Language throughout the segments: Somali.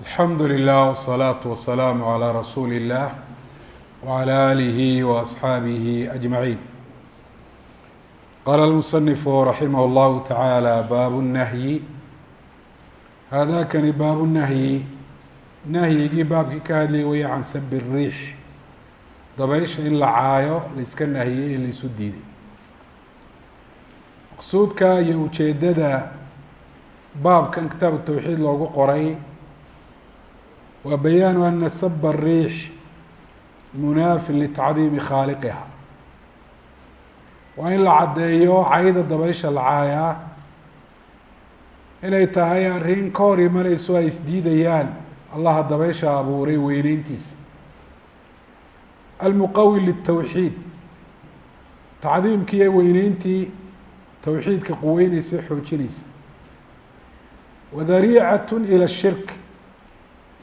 alxamdu lilah wsalaatu wasalaamu calaa rasuuli illah wcala aalihi waasxaabihi ajmaciin qaala almusanifu raximah llahu tacaala baabu nahyi haadakani baabu nahyi. Nahyigii baabkii ka hadlayay waya can sabi riix dabaysha in la caayo laiska nahyiyey in laisu diiday maqsuudka iyo ujeedada baabkan kitaab tawxiid loogu qoray waa bayaanu ana saba الriix munaafin litacdiimi khaaliqiha waa in la caddeeyo cayda dabaysha la caayaa inay tahay arrin ka hor imanayso ay isdiidayaan allaha dabaysha abuuray weyneyntiisa almuqawi litawxiid tacdiimkii ee weyneyntii towxiidka quweyneysa xoojinaysa wadariicat ilى shirk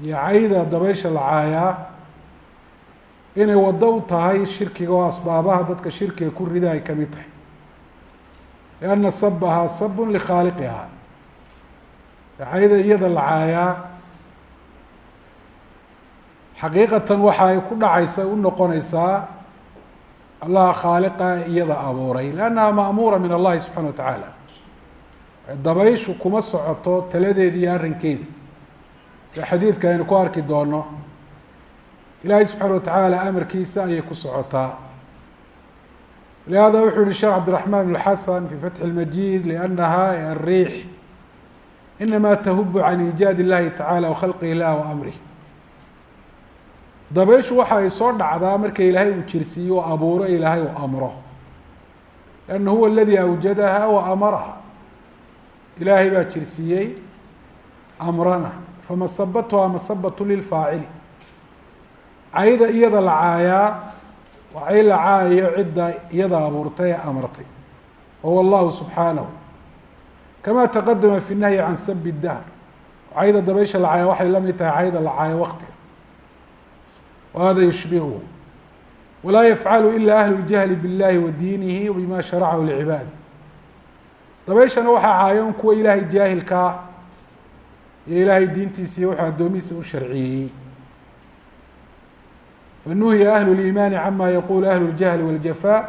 iyo cayda dabaysha la caayaa inay waddo u tahay shirkiga oo asbaabaha dadka shirkiga ku rida ay ka mid tahay. Lianna sabahaa sabun likhaaliqiha cayda iyada la caayaa xaqiiqatan waxa ay ku dhacaysa u noqonaysaa allaha khaaliqa iyada abuuray. Liannaha ma'muura min allahi subxana wa tacaala dabayshu kuma socoto taladeeda iyo arrinkeeda sida xadiidka aynu ku arki doono ilaahay subxaana wa tacaala amarkiisa ayay ku socotaa. Lihada wuxuu yihi sheekh cabdiraxmaan bn xasan fi fatxi اlmajid liannaha ariix inama tahubu can iijaad illahi tacala wakhalqi ilah wa amrih dabayshu waxa ay soo dhacdaa marka ilaahay uu jirsiiyo u abuuro ilaahay uu amro. Lanna huwa aladi awjadaha wa amaraha ilaahay baa jirsiiyey amrana famasabatuha masabatu lilfaacili cayda iyada la caayaa waa cay la caayayo cidda iyada abuurtay ee amartay wahuwa allahu subxaanahu kama taqadama fi nahyi can sabi dahr cayda dabaysha la caaya waxay la mid tahay cayda la caayo waqtiga whada yushbihu walaa yafcalu ila ahlu ljahli biاllahi wa diinihi wbima sharacahu lcibaadi dabayshana waxaa caayoon kuwa ilaahay jaahilkaa iyo ilaahay diintiisa iyo wuxuu addoomihiisa u sharciyeeyey fanuhiya ahlu اliimaani cama yaqulu ahlu اljahli wاljafa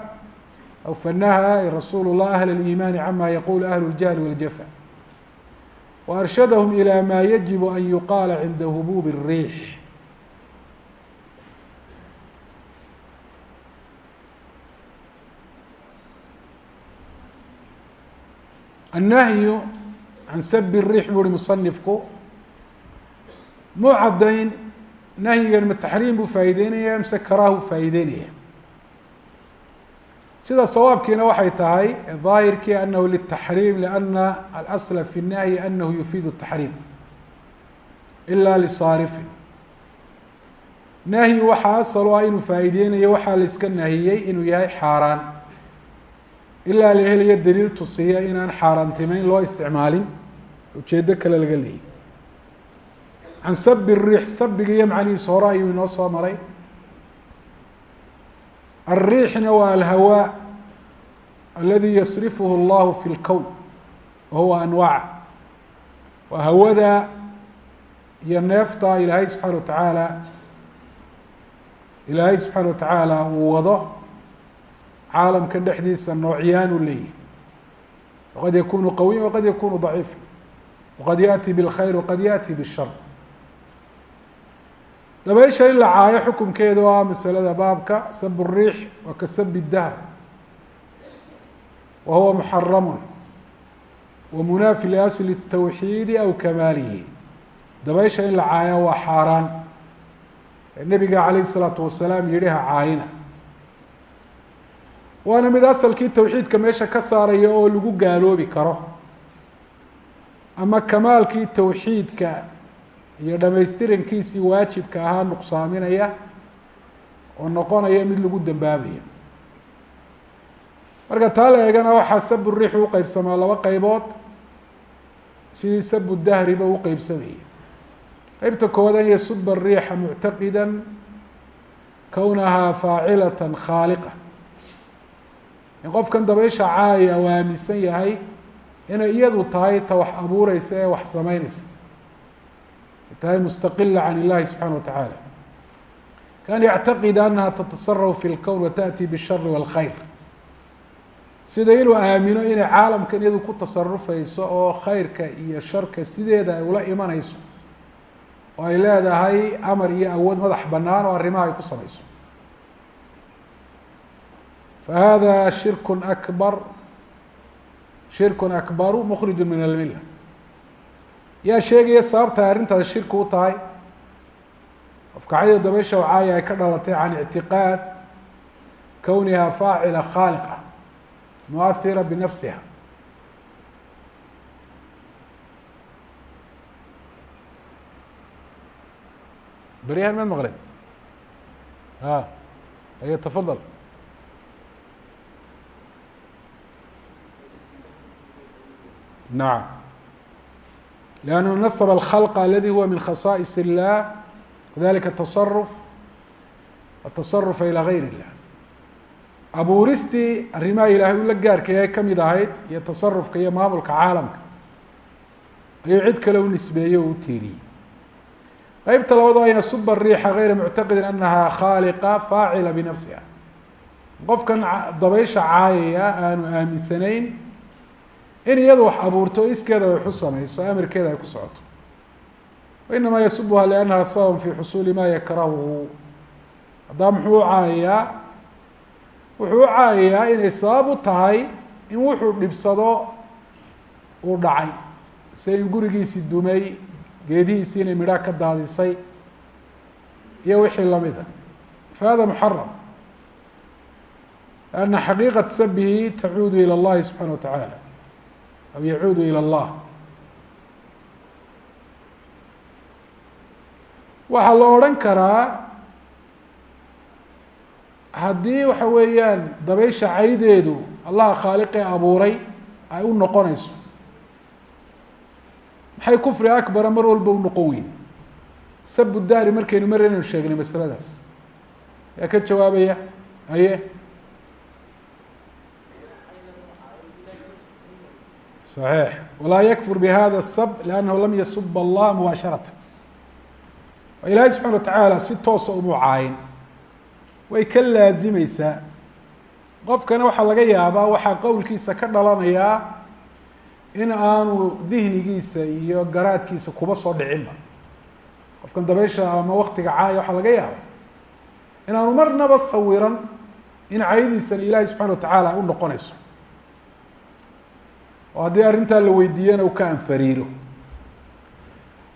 aw fanaha rasuulu اllah ahl اliimaani cama yaqulu ahlu اljahli wاljafa waarshadahum ilى ma yajibu an yuqaala cinda hubuub الriix الnahyu can sabi الriix buu uhi musanifku muu caddayn nahyigan ma taxriim buu faa'ideynaya mise karaahu faa'ideynaya sida sawaabkiina waxay tahay daahirkii anahu lلtaxriim liأna alasla fi الnahyi anahu yufiid الtaxriim ila lisaarifin nahyi waxaa asal u ah inuu faa'iideynayo waxaa la iska nahiyey inuu yahay xaaraan ilaa la helayo daliil tusiya inaan xaaraantimeyn loo isticmaalin ujeedo kale laga leeyay can sabi الriix sabiga iyo macnihiisa hore ayuu inoo soo maray الriixna waa alhawaa aladi yasrifuhu اllahu fi اlkown wa huwa anwaac waa hawada iyo neefta ilaahay subxaana wa tacaala ilaahay subxaana wa tacaala uu wado caalamka dhexdiisa noocyaanu leeyahy waqad yakunu qawiya waqad yakunu daciifa waqad yaأti bاlkhayr waqad yaأti bالshar dabaysha in la caayo xukunkeeda oo ah masalada baabka sab الriix waa ka sabi الdahr wa huwa muxaramu wa munaafi liasli الtawxiidi aw kamaalihi dabaysha in la caayo waa xaaraan nebiga calayh الsalaatu wasalaam yihi ha caayina waana mid asalkii tawxiidka meesha ka saaraya oo lagu gaaloobi karo. Ama kamaalkii tawxiidka iyo dhamaystirankiisii waajibka ahaa nuqsaaminaya oo noqonaya mid lagu dambaabayo marka taa la eegana waxaa sabu riix u qeybsamaa laba qeybood sidii sabu dahriba u qeybsamayay qeybta koowaad an yasuba riixa muctaqida kownahaa faacilata khaaliqa in qofkan dabaysha caaya ah, u aaminsan yahay inay iyadu tahay ta wax abuureysa ee wax samayneysa tahay mustaqila can illahi subxaana wa tacaala. Kan yactaqida anaha tatasarafu fi lkown wata'ti bishari walkhayr sida inuu aamino inay caalamkan iyadu ku tasarufayso oo khayrka iyo sharka sideeda ay ula imanayso oo ay leedahay amar iyo awood madax banaan oo arrimaha ay ku samayso fahada shirku akbar shirku akbaru mkriju min almila yaa sheegaya sababta arrintaas shirki u tahay afkacyada dabaysha wacaaya ay ka dhalatay can ictiqaad kowniha faacila khaaliqa muahira binafsiha beryahan mad maqleen a aye tafadal naam lannahu nasb alkhalqa aladi huwa min khasaa'is illah kadalika atasaruf atasarufa ilaa gayr illah abuuristii arrimaha ilaahay ula gaarkaya ay ka mid ahayd iyo tasarufka iyo maamulka caalamka ayuu cid kale u nisbeeyey oo u tiiriyey qeybta labadu an yasuba riixa gayra muctaqidin anaha khaaliqa faacila binafsiha qofkan dabaysha caayaya aanu aaminsanayn in iyada wax abuurto iskeeda ay xu samayso amirkeeda ay ku socoto. Wainamaa yasubuha liannaha sabab fii xusuuli maa yakrahuhu. Haddaa muxuu u caayayaa wuxuu u caayayaa inay sabab u tahay in wuxuu dhibsado uu dhacay. Se in gurigiisii dumay geedihiisii inay midhaa ka daadisay iyo wixii lamida fa hada muxaram lianna xaqiiqat sabihi tacuudu ilى اllahi subxana wa tacaala aw yacuudu ilى اllah waxaa la odhan karaa haddii waxa weeyaan dabaysha caydeedu allaha khaaliqee abuuray ay u noqonayso. maxay kufri akbara mar walba u noqon weyday sabu dahri markaynu mar sheegnay masaladaas. Yaa ka jawaabaya? Aye صaxiix walaa yakfur bihada sab liannahu lam yasub allah mubaasharatan oo ilaahay subxana wa tacaala si toosa uma caayin way ka laasimeysaa qofkana waxaa laga yaabaa waxaa qowlkiisa ka dhalanayaa in aanu dihnigiisa iyo garaadkiisa kuba soo dhicinba qofkan dabeysha ama waktiga caaya waxaa laga yaabaa in aanu marnaba sawiran in caydiisan ilaahay subxana wa tacaala u noqonayso oo haddii arrintaa la weydiiyana u ka anfariiro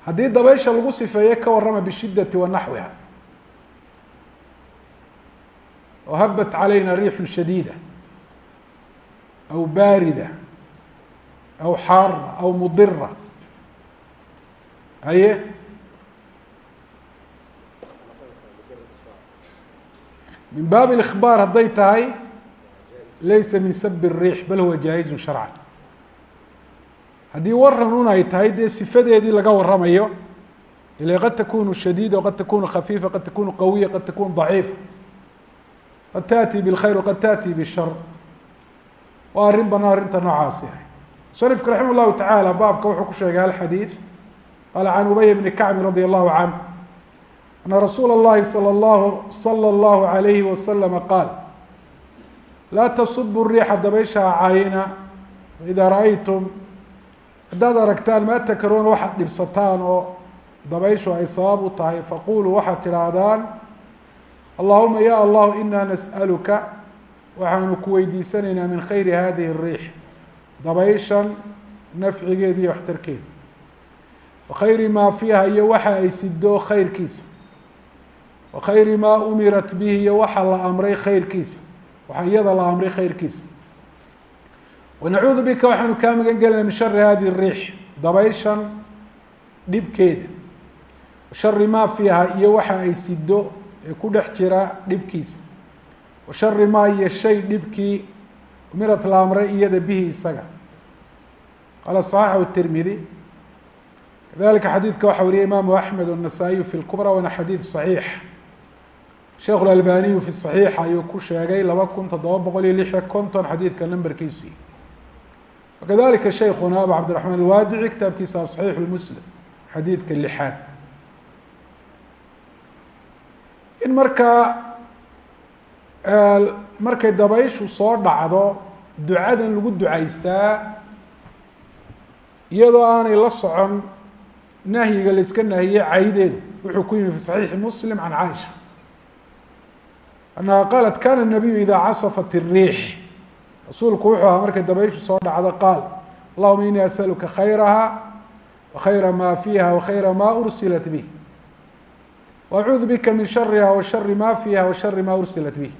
haddii dabaysha lagu sifeeye ka warrama bishiddati wa naxwiha oo habat calayna riixu shadiida aw baarida aw xaara aw mudira haye min baab اlإkhbaar hadday tahay laysa min sabi الriix bal huwa jaahizu sharcan haddii waran un ay tahay dee sifadeedii laga waramayo ila qad takunu shadiida waqad takunu khafiifa qad takunu qawiya qad takunu daciifa qad taأti bاlkhayr waqad taأti bالshar waa arrin banaan arrinta noocaasi ah musanifku raximah الlahu taعaalى baabka wuxuu ku sheegay hal xadiid qaala can ubay bni kacbi radi allahu canh ana rasuula اllahi salى اllahu salى اllahu عalayhi waslama qaal laa tasubu الriixa dabayshaa caayina ida raأytum haddaad aragtaan maa takaroona waxaad dhibsataan oo dabayshu ay sabab u tahay faquluu waxaad tidhaahdaan allahuma ya allahu inaa nas'aluka waxaanu ku weydiisanaynaa min khayri hadihi الriix dabayshan nafcigeeda iyo waxtarkeeda wa khayri maa fiiha iyo waxa ay sido khayrkiisa. Wa khayri maa umirat bihi iyo waxa la amray khayrkiisa. Waxa iyada la amray khayrkiisa wanacuudu bika waxaanu kaa magan gelayna min shari hadihi الriix dabayshan dhibkeeda shari maa fiiha iyo waxa ay sido ee ku dhex jira dhibkiisa wa shari maa iyo shay dhibkii umirat la amray iyada bihi isaga qaala صaxaxu الtirmidi kadalika xadiidka waxaa wariyay imaamu axmed النasaa-iyu fi اlkubra waana xadiid صaxiix sheikh اlalbaniyu fi صaxiix ayuu ku sheegay laba kun toddoba boqol iyo lix iyo konton xadiidka numberkiisu وkadalika شhaykhuna abu cabdiرaحman الwaadici kitaabkiisa صaxiix muslim xadiidka lixaad in markaa markay dabayshu soo dhacdo ducadan lagu ducaystaa iyadoo aanay la socon nahyiga laiska nahiyey caydeedu wuxuu ku yimi fi صaxiixi muslim can caaisha أnaha qaalat kana الnabiyu ida casaفat الriix rasuulku wuxuu ahaa markay dabayshu soo dhacdo qaal allahuma inii asaluka khayraha wakhayra maa fiiha wakhayra maa ursilat bih wacuudu bika min shariha wa shari ma fiiha wa shari maa ursilat bih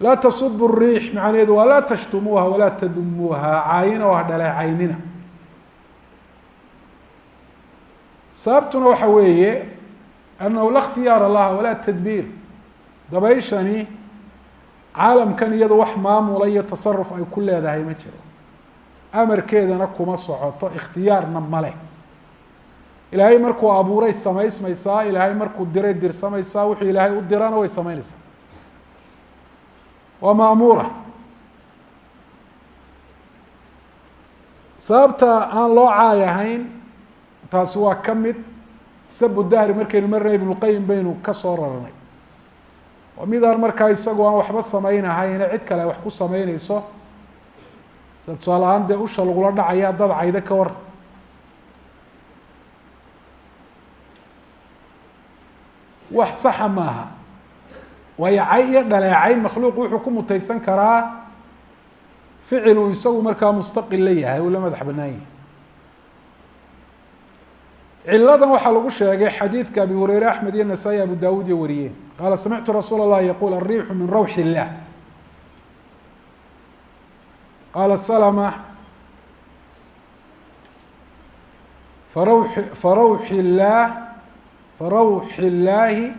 laa tasubu riix macnaheedu waa laa tashtumuuha walaa tadumuuha caayina oo ha dhaleecaynina sababtuna waxa weeye annahu la اkhtiyaar laha walaa tadbiir. Dabayshani caalamkan iyado wax maamula iyo tasaruf ay ku leedahay ma jiro. Amarkeedana kuma socoto ikhtiyaarna male ilaahay markuu abuuray samaysmaysaa ilaahay markuu diray dirsamaysaa wuxuu ilaahay u dirana way samaynaysaa. Waa maamuura sababta aan loo caay ahayn taasi waa ka mid. Sabu dahri markaynu marnay ibnuqayim baynu ka soo rarnay oo midaan markaa isagoo aan waxba samaynahayn cid kale ay wax ku samaynayso sida tusaale ahaan dee usha lagula dhacaya dad caydo ka war. Wax saxa maaha. Waayo cay iyo dhaleecayn makhluuq wuxuu ku mutaysan karaa ficil uu isagu markaa mustaqil la yahay uu la madax banaan yahay. Ciladan waxaa lagu sheegay xadiidka abi hureyre axmed iyo nasaa-i abu dawud iyo wariyeen qaala samictu rasuula اllahi yaqul alriixu min rawxi illah qaala slma faraw farawxi illaah farawxi illaahi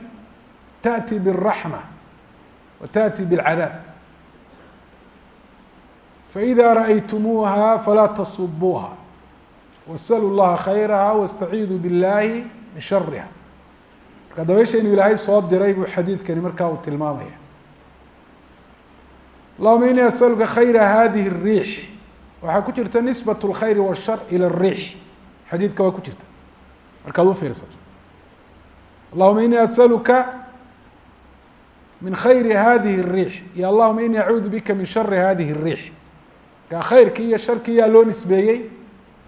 taأti bالraxma wa taأti bاlcadaab faإida raأytumuuha falaa tasubuuha wasluu llaha khayraha waاstaciiduu biاllahi min shariha marka dabaysha inuu ilaahay soo diray buu xadiidkani markaa uu tilmaamaya allahuma inii asaluka khayra hadihi الriix waxaa ku jirta nisbat اlkhayr wالshar ilى الriix xadiidka waa ku jirta markaad u fiirsato allahuma inii asaluka min khayri hadihi الriix iyo allahuma inii acuudu bika min shari hadihi الriix markaa khayrkii iyo sharkii yaa loo nisbeeyey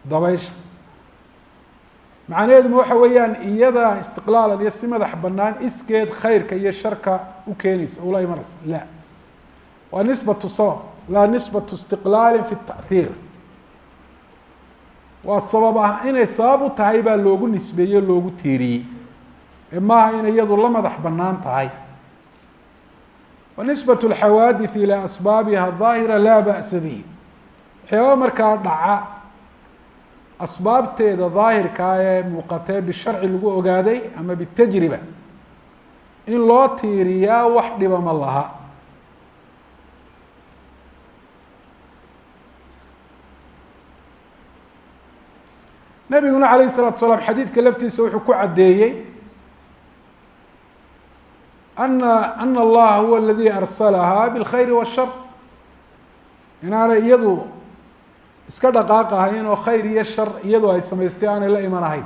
dabaysha macnaheeduma waxa weeyaan iyada istiqlaalan iyo si madax banaan iskeed khayrka iyo sharka u keenaysa ula imanaysa la. Waa nisbatu sabab laa nisbatu istiqlaali fi tahiir waa sabab ah inay sabab u tahay baa loogu nisbeeye loogu tiiriyey. Ee maaha inay iyadu la madax bannaan tahay. Wa nisbat اlxawaadiث ilaa asbaabiha daahira laa ba'sa bihi. Waxyaaba markaa dhaca asbaabteeda daahirkaa ee muuqatee bisharci lagu ogaaday ama bitajriba in loo tiiriyaa wax dhiba ma laha nabiguna alayه الsalatu salaam xadiidka laftiisa wuxuu ku caddeeyey ana ana allaha huwa aladi arsalahaa bاlkhayr wالshar inaanay iyadu iska dhaqaaq ahayn oo khayr iyo shar iyadoo ay samaystay aanay la iman ahayn.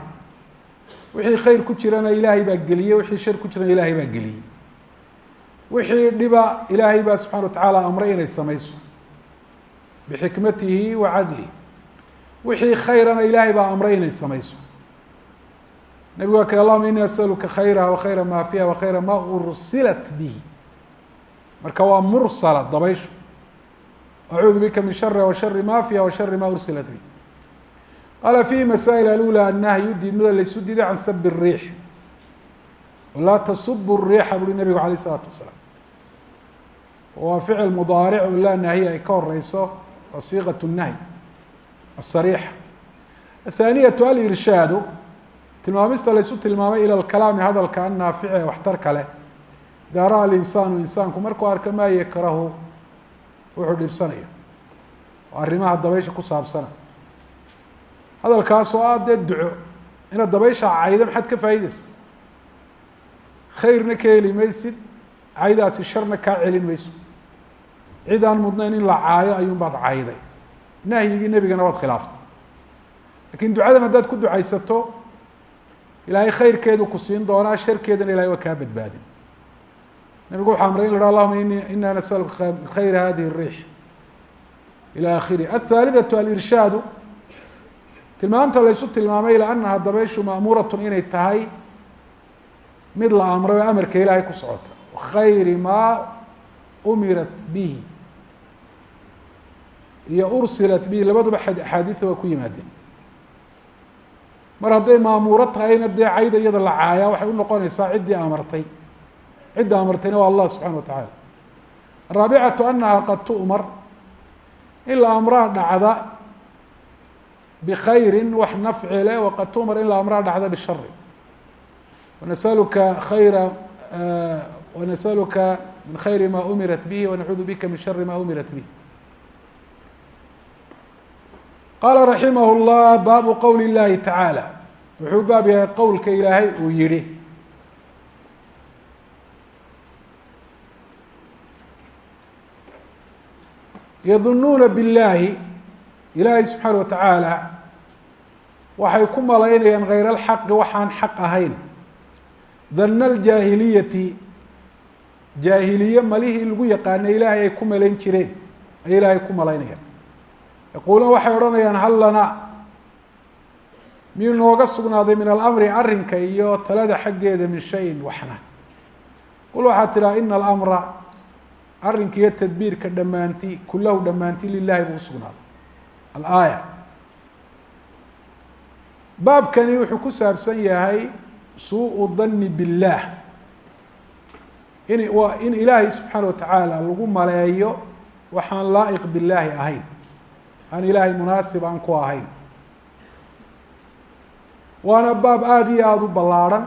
Wixii khayr ku jirana ilaahay baa geliyey wixii shar ku jirana ilaahay baa geliyey. Wixii dhiba ilaahay baa subxana wa tacaala amray inay samayso. Bixikmatihi wa cadlih wixii khayrana ilaahay baa amray inay samayso. Nebigu waa kale allahuma ini asaluka khayraha wa khayra ma fiiha wa khayra ma ursilat bihi. Marka waa mursala dabayshu acuudu bika min shariha wa shari ma fiiha wa shari ma ursilat bihi qaala fihi masaa'il alula annahyu diidmada laysu diiday can sabi الriix laa tasubu الriixa buuri nebigu alayه الsalaatu wasalaam waa ficil mudaaric oo laa naahiya ay ka horeyso waa siiqaة الnahyi الصريحة الثانية الإرشhاad tilmaamista laysu tilmaamay ilى الكلاami hadalka النaafice waxtarka leh إdaa raأى الإنساaن insaanku markuu arka maa yakrahu wuxuu dhibsanayo oo arrimaha dabaysha ku saabsana. Hadalkaas oo ah dee duco inaad dabaysha caydo maxaad ka faa'ideysa khayrna ka heli maysid caydaasi sharna kaa celin mayso. Cid aan mudnayn in la caayo ayuun baad cayday. Nahyigii nebigana waad khilaaftay laakiin ducadan haddaad ku ducaysato ilaahay khayrkeedu ku siin doonaa sharkeedana ilahay waa kaa badbaadin nabigu wuxu amray in la ha allahuma ini ina nasaluka khayra hadihi الriix ilى akhirih aلthaalidaةu alirshaadu tilmaamta laysu tilmaamay ilaa anaha dabayshu ma'muuratun inay tahay mid la amray oo amarka ilaahay ku socota khayri maa umirat bihi iyo ursilat bihi labaduba axaadiida waa ku yimaadeen mar hadday maamuuro tahayna dee cayda iyada la caayaa waxay unoqonaysaa ciddii amartay cidda amartayna waa allah subxana wa tacaala. Araabicatu anaha qad tu'mar in la amraa dhacda bkhayri wax nafci leh waqad tumar in la amraa dhacda bishari wanasaluka khayra wanasaluka min khayri ma umirat bihi wanacuudu bika min shari ma umirat bih qaala raximah اllah baabu qowli اllahi tacaala. Wuxuu baab yahay qowlka ilaahay uu yihi yadunuuna biاllahi ilaahay subxaana wa tacaala waxay ku malaynayaan hayr alxaqi waxaan xaq ahayn. Dana aljaahiliyati jaahiliye malihii lagu yaqaana ilaahay ay ku malayn jireen ay ilaahay ku malaynayaan. Yaquuluun waxay odhanayaan hal lana miyuu nooga sugnaaday min alamri arrinka iyo talada xaggeeda min shayin waxna? Qul waxaad tidhaha ina alamra arrinka iyo tadbiirka dhammaanti kulahu dhammaanti lilahi buu usugnaaday alaaya baabkani wuxuu ku saabsan yahay suu dani biاllah in waa in ilaahay subxaana watacaala lagu maleeyo waxaan laa'iq billaahi ahayn. Aan ilaahay munaasib aan ku ahayn. Waana baab aada iyo aada u ballaarhan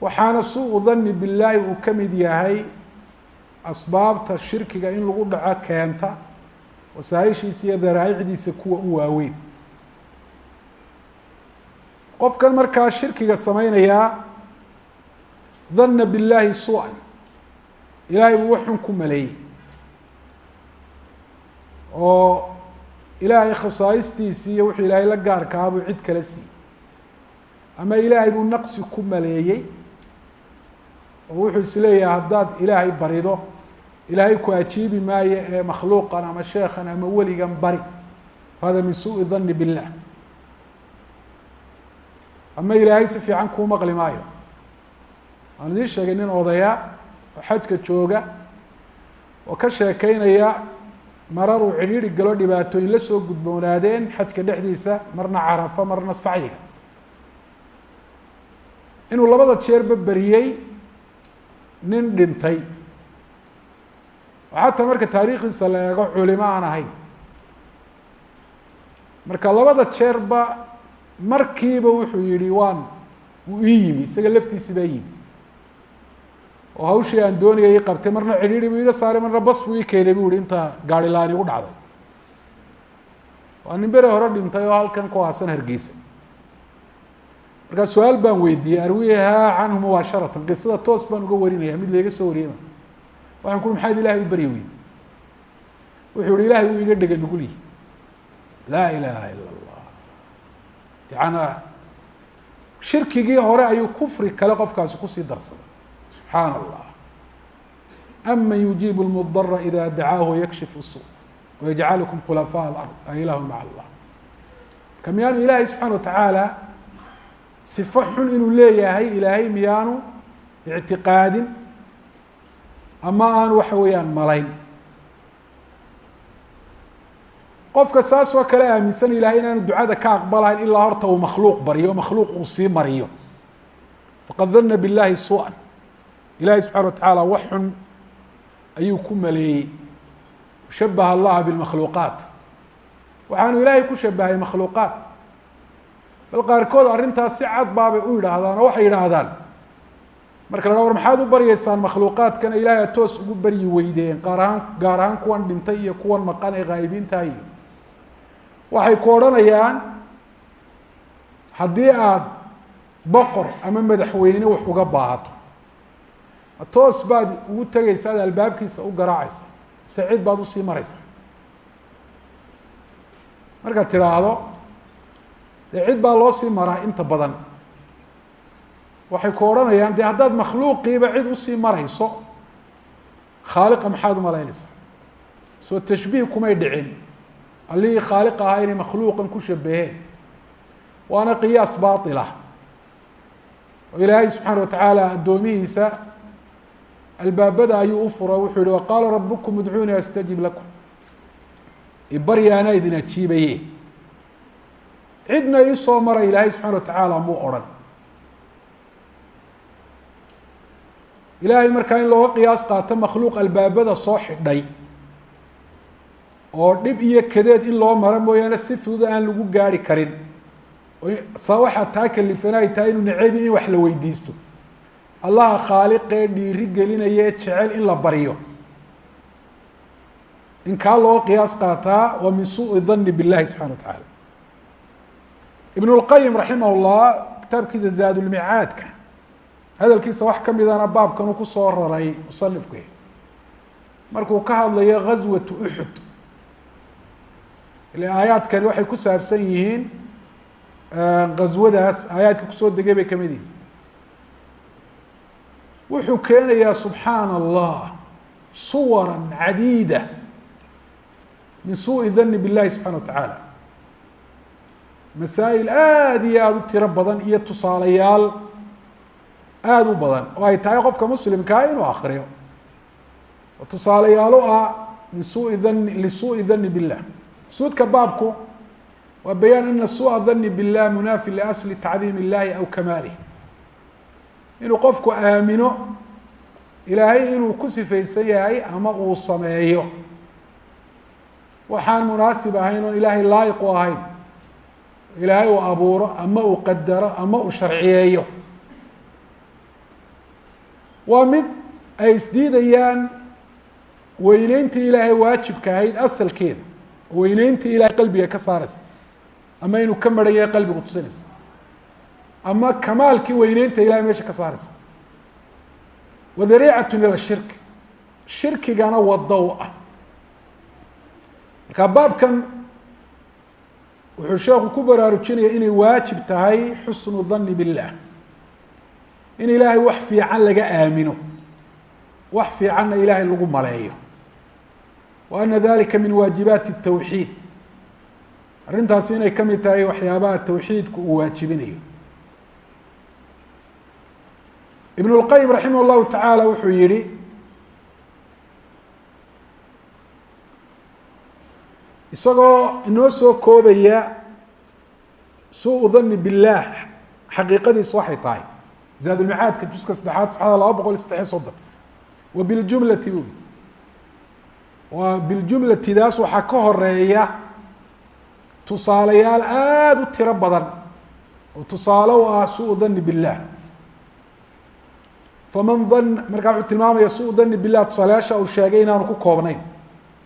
waxaana suu dani billaahi uu ka mid yahay asbaabta shirkiga in lagu dhaco keenta wasaaishiisa iyo daraa'icdiisa kuwa u waaweyn. Qofkan markaa shirkiga samaynayaa dana billaahi su'an ilaahay buu waxun ku maleeyey. Oo ilaahay khasaa'istiisii iyo wuxuu ilaahay la gaarkaa buu cid kala siiyey. Ama ilaahay buu naqsi ku maleeyey oo wuxuu is leeyahay haddaad ilaahay barido ilaahay ku ajiibi maayo ee makhluuqan ama sheekhan ama weligan bari. Hada min suui dani billah. Ama ilaahay si fiican kuu maqli maayo. Waan idiin sheegay nin odaya oo xajka jooga oo ka sheekeynaya marar uu cidhiiri galo dhibaatooyin la soo gudboonaadeen xajka dhexdiisa marna carafa marna sacyiga. Inuu labada jeerba beriyey nin dhintay xataa marka taariikhdiisa la eego culimo aan ahayn. Marka labada jeerba markiiba wuxuu yihi waan wuu ii yimi isaga laftiisi baa yimi. Oo hawshii aan doonayay qabtay marna cidhiiri buu iga saaray marna bas buu ii keenay bu ihi inta gaari laan igu dhacday. Waa nin bere hore dhintay oo halkan ku aasan hargeysa. Markaa su'aal baan weydiiyey arwihaa canhu mubaasharatan qisada toos baan uga warinaya mid layga soo wariyey waxaan ku maxaad ilahay u baryi weydi wuxuu yihi ilahay uu iga dhega nugulyi laa ilaaha ila allah yaana shirkigii hore ayuu kufri kale qofkaasi ku sii darsaday. Subxaan allah aman yujiibu lmudara ida dacaahu yakshif su wayajcalukum khulafaa alard. A ilahu maca allah. Ka miyaanu ilaahay subxana watacaala sifo xun inuu leeyahay ilaahay miyaanu ictiqaadin ama aanu waxa weeyaan malayn. Qofka saas oo kale aaminsan ilahay inaanu ducada ka aqbalahayn ilaa horta uu makhluuq baryo makhluuq uu sii mariyo. Faqad dana biاllahi su'an. Ilahi subxana watacaala wax xun ayuu ku maleeyey. Shabaha allaha biاlmakhluuqaat waxaanu ilaahay ku shabahay makhluuqaat. Bal qaarkood arrintaas si cad baabay u yidhaahdaan oo waxay yidhaahdaan marka la war maxaad u baryeysaan makhluuqaadkana ilaahay a toos ugu baryi weydeen qaar ahaan gaar ahaan kuwan dhintay iyo kuwan maqan ee khaa'ibiintahay waxay ku odhanayaan haddii aada boqor ama madaxweyne wax uga baahato toos baad ugu tegeysa ad albaabkiisa u garaacaysa se cid baad u sii mareysa markaad tidhaahdo dee cid baa loo sii maraa inta badan waxay ku odhanayaan dee haddaad makhluuqiiba cid u sii marayso khaaliqa maxaad umalaynaysaa soo tashbiih kumay dhicin. Allihii khaaliq ahaa inay makhluuqan ku shabaheen. Waana qiyaas baطilah oo ilaahay subxaana watacaala addoomihiisa albaabada ayuu u wuxuu yihi waqaala rabukum udcuunii astajib lakum. Ibaryaana idin ajiibaye cidna iisoo mara ilaahay subxana watacaala muu odhan ilaahay markaa in looga qiyaas qaato makhluuq albaabada soo xidhay oo dhib iyo kadeed in loo maro mooyaane si fudud aan lagu gaari karin. Sa waxaa taa kalifana ay tahay inuu nacebi in wax la weydiisto. Allaha khaaliqee dhiiri gelinaya jecel in la baryo in kaa loo qiyaas qaataa waa min suui dani billahi subxana wa tacaala. Ibn اlqayim raximah llah kitaabkiisa zaadulmicaadka hadalkiisa wax ka midana baabkan uu ku soo raray musanifku markuu ka hadlayo gaswatu uxud ile aayaadkani waxay ku saabsan yihiin gaswadaas aayaadka ku soo degay bay ka mid yihiin. Wuxuu keenayaa subxaana allah suwara cadiida min suui dani billahi subxana wa tacaala masaa'il aada iyo aada u tiro badan iyo tusaalayaal aada u badan oo ay tahay qofka muslimkaa inuu akriyo oo tusaalayaalo ah min sui dani lisuui dani billah. Maqsuudka baabku waa bayaan ana suuءa dani biاllah munaafi liasli tacdiim illahi aw kamaalih inuu qofku aamino ilaahay inuu ku sifaysan yahay ama uu sameeyo. Waxaan munaasib ahayn oon ilaahay laayiq u ahayn. Ilaahay uu abuuro ama uu qadaro ama uu sharciyeeyo waa mid ay isdiidayaan weyneyntii ilaahay waajibka ahayd asalkeeda weyneyntii ilahay qalbiga ka saaraysa ama inuu ka maran yahay qalbigu tusinaysa ama kamaalkii weyneynta ilahay meesha ka saaraysa. Wadariicatu ila shirk. Shirkigana wado u ah. Marka baabkan wuxuu sheekhu ku baraarujinaya inay waajib tahay xusnu dani billah in ilaahay wax fiican laga aamino wax fiicanna ilaahay lagu maleeyo wa ana dalika min waajibaati الtawxiid arrintaasi inay ka mid tahay waxyaabaha tawxiidku uu waajibinayo ibn اlqayim raximah اllahu tacaala wuxuu yihi isagoo inoo soo koobaya suu dani biاllah xaqiiqadiisu waxay tahay zaadulmicaadka juska saddexaad saxada laba boqol iyo saddexiyo soddon wa biljumlati bui waa biljumlatidaas waxaa ka horreeya tusaalayaal aada u tiro badan oo tusaale u ah suu dani biاllah faman dan markaa wuxuu tilmaamaya suu dani bilah tusaalayaasha uu sheegay inaanu ku koobnayn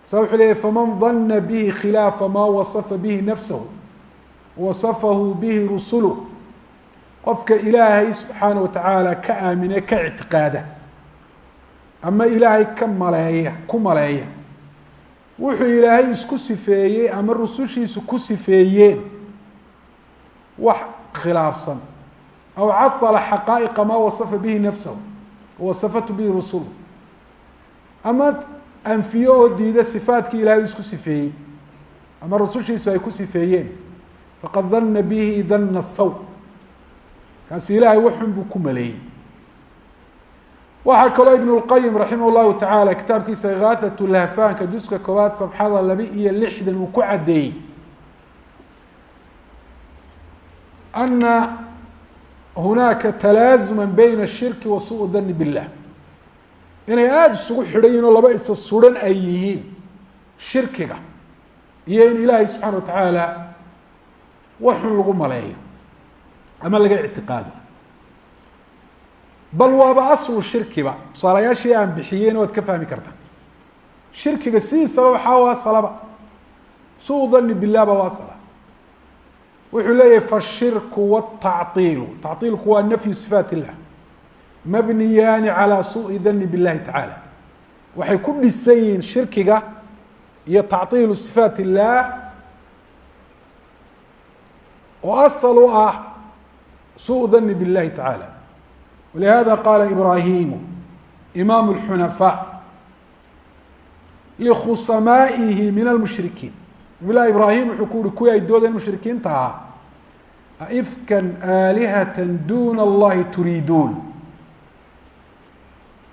sa wuxuu leeyahy faman dana bihi khilaafa maa wasafa bihi nafsahu wasafahu bihi rusulu qofka ilaahay subxaana watacaala ka aamine ka ictiqaada. Ama ilaahay ka maleeya ku maleeya. Wuxuu ilaahay isku sifeeyey ama rusushiisu ku sifeeyeen wax khilaafsan. Aw caطala xaqaa'iqa maa wasafa bihi nafsahu wasafatu bihi rusulu ama anfiyo oo diida sifaadkii ilahay isku sifeeyey ama rusushiisu ay ku sifeeyeen. Faqad dana bihi dana saw kaasi ilaahay waxun buu ku maleeyey waxaa kaloo ibn اlqayim raximah اllahu tacaala kitaabkiisa ikaahat lahfaanka juska koobaad sabxada laba iyo lixdan uu ku caddeeyey ana hunaaka talaazuma bayna الshirki wa suu dani biاllah inay aada isugu xidhan yihin oo laba isa suran ay yihiin shirkiga iyo in ilaahay subxaana wa tacaala waxun lagu maleeyo ama laga ictiqaado bal waaba aslu shirkiba. Tusaalayaashii aan bixiyeyna waad ka fahmi kartaa shirkiga sidiisaba waxaa u asalaba suu dani bilah ba u asala wuxuu leeyahay fashirku wataciilu taciilku waa nafyu sifaat illah. Mabniyaani calaa suui dani billahi tacaala. Waxay ku dhisan yihiin shirkiga iyo tacطiilu sifaat illaah oo asal ah suu dani billahi tacaala walihada qaala ibraahimu imaamu اlxunafaa likhusamaaihi min almushrikiin nabilah ibraahim wuxuu ku uhi kuwii ay doodeen mushrikiinta ahaa aifkan aalihata duna allahi turiiduun.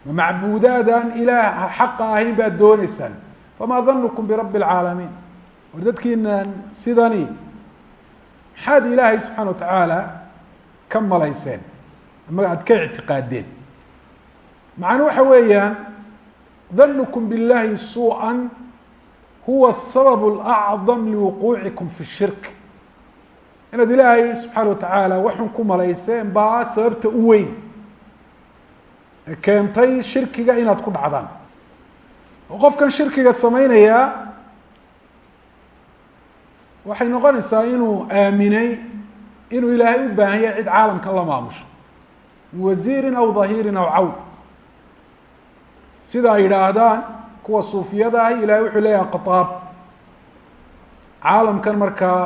Ma macbuudaadaan ilaah xaqa ahayn baad dooneysaan famaa danukum birabbi اlcaalamiin war dadkiinan sidani maxaad ilaahay subxaana watacaala ka malayseen ama aada ka ictiqaadeen. Macana waxa weeyaan danukum biاllahi suu-a huwa sabab اlacdam liwuquucikum fi shirk. Inaad ilaahay subxaana watacaala waxun ku malayseen baa sababta u weyn ee keentay shirkiga inaad ku dhacdaan. Oo qofkan shirkiga samaynayaa waxay noqonaysaa inuu aaminay inuu ilaahay u baahan yahay cid caalamkan la maamusho. Min wasiirin aw dhahiirin aw cawn. Sida ay yidhaahdaan kuwa suufiyada ahi ilahay wuxuu leeyahay qataab caalamkan markaa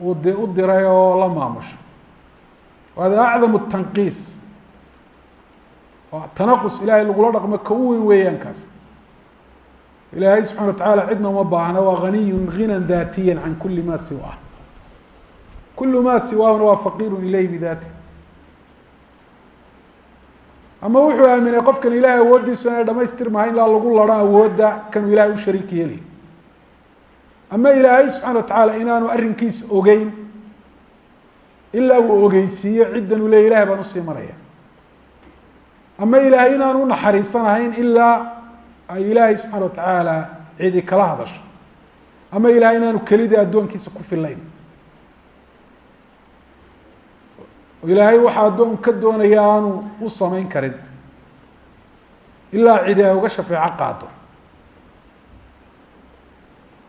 uu de u diray oo la maamusho. Hada acdamu tanqiis. Tanaqus ilahay lagula dhaqmo ka weyn weeyaan kaas ilaahay subxana wa tacaala cidna uma baahna waa haniyun ghinan daatiya can kuli ma siwaa kulu ma siwaahuna waa faqiiru ilayh bidaati ama wuxuu aaminay qofkan ilahay awooddiisu inay dhamaystirmahay ilaa lagu laro awoodda kanuu ilahay u shariik yeelay ama ilaahay subxana wa tacaala inaanu arrinkiisa ogeyn ilaa uu ogeysiiyo ciddan uu leya ilahay baan u sii maraya ama ilaahay inaanu unaxariisanahayn ilaa ay ilaahay subxaana wa tacaala cidi kala hadasho ama ilahay inaanu kelidii addoonkiisa ku filayn ilaahay waxaa addoon ka doonaya aanu u samayn karin. Ilaa cidi ay uga shafeeco qaado.